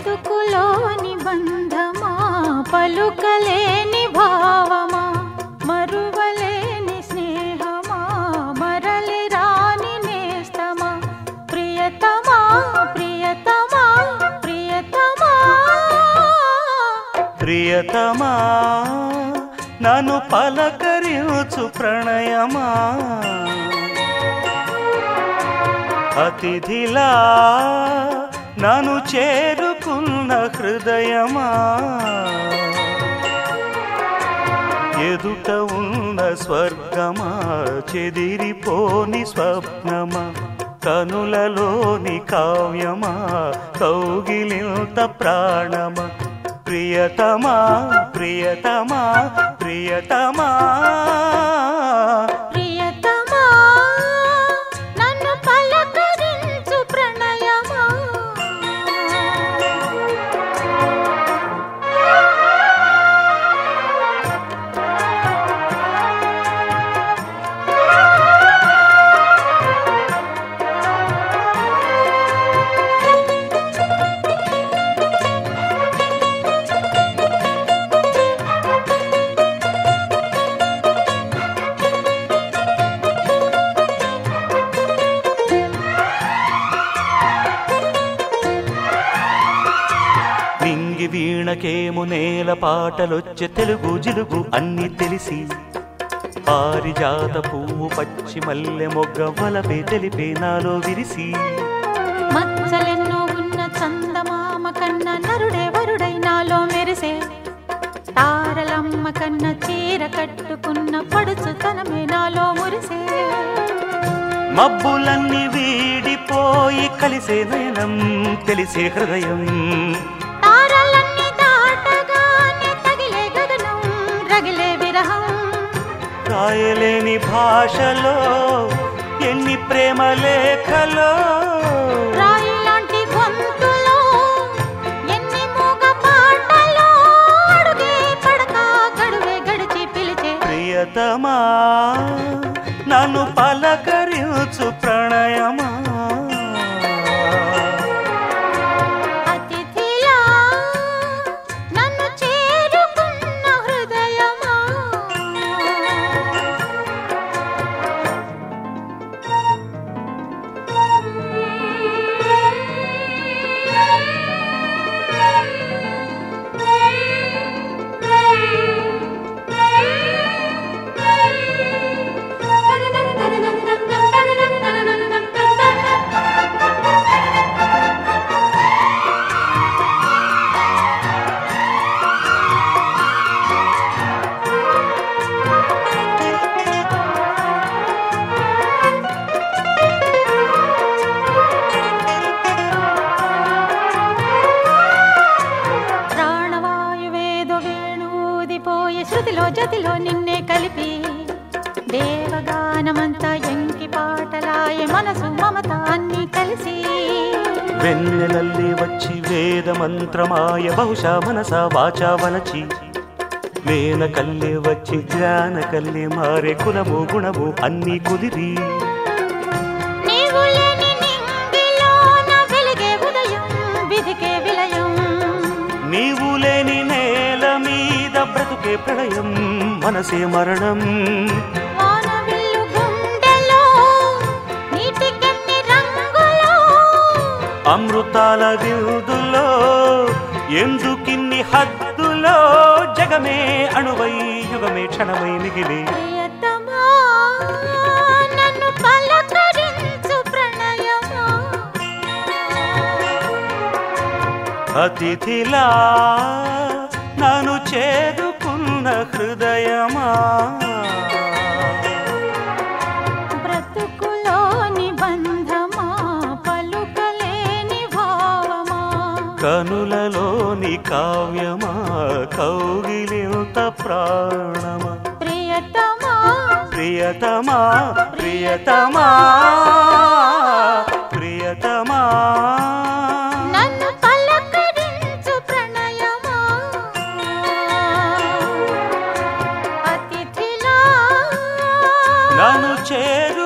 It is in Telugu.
బతుకులోని బంధమా? పలుకలేని భావమా? మరువలేని స్నేహమా? మరలి రాని నేస్తమా? ప్రియతమా? ప్రియతమా? ప్రియతమా? ప్రియతమా నన్ను పలకరిచు ప్రణయమా? అతిథిలా నను చేరు చేరుకున్న హృదయమా? ఎదుట ఉన్న స్వర్గమా? చెదిరిపోని స్వప్నమా? కనులలోని కావ్యమా? కౌగిలింత ప్రాణమా? ప్రియతమా ప్రియతమా ప్రియతమా? నింగి వీణకేము నేల పాటలొచ్చే తెలుగు జిలుగు అన్ని తెలిసి. పారిజాత పువ్వు పచ్చి మల్లె మొగ్గ వలపే తెలిపే నాలో విరిసి. మచ్చలెన్నో ఉన్న చందమామ కన్న నరుడే వరుడై నాలో మెరిసే. తారలమ్మ కన్న చీర కట్టుకున్న పడుచుతనమే నాలో మురిసే. మబ్బులన్నీ వీడిపోయి కలిసే నయనం తెలిసే హృదయం. రాయలేని భాషలో ఎన్ని ప్రేమ లేఖలో. రాయి లాంటి గొంతులో ఎన్ని మూగ పాటలో అడుగే పడక గడువే గడిచి పిలిచే. ప్రియతమా నన్ను పలకరించు దేవగానమంతా ఎంకి పాటలాయే మనసు మమత అన్ని కలిసి. వెన్నెలల్లి వచ్చి వేద మంత్రమాయ బహుశా మనస వాచా వనచి వేన కల్లే వచ్చి జ్ఞాన కల్లే మారే కులము గుణము అన్ని కుదిరి. నీవు లేని నేల మీద బ్రతుకే ప్రళయం మనసే మరణం. అమృతాల విరుదులో ఎందుకిన్ని హద్దులో జగమే అణువై యుగమే క్షణమై మిగిలి? అతిథిలా నన్ను చేదుకున్న హృదయమా. కనులలోని కావ్యమా? కౌగిలింత ప్రాణమా? ప్రియతమా? ప్రియతమా? ప్రియతమా? ప్రియతమా? చేరు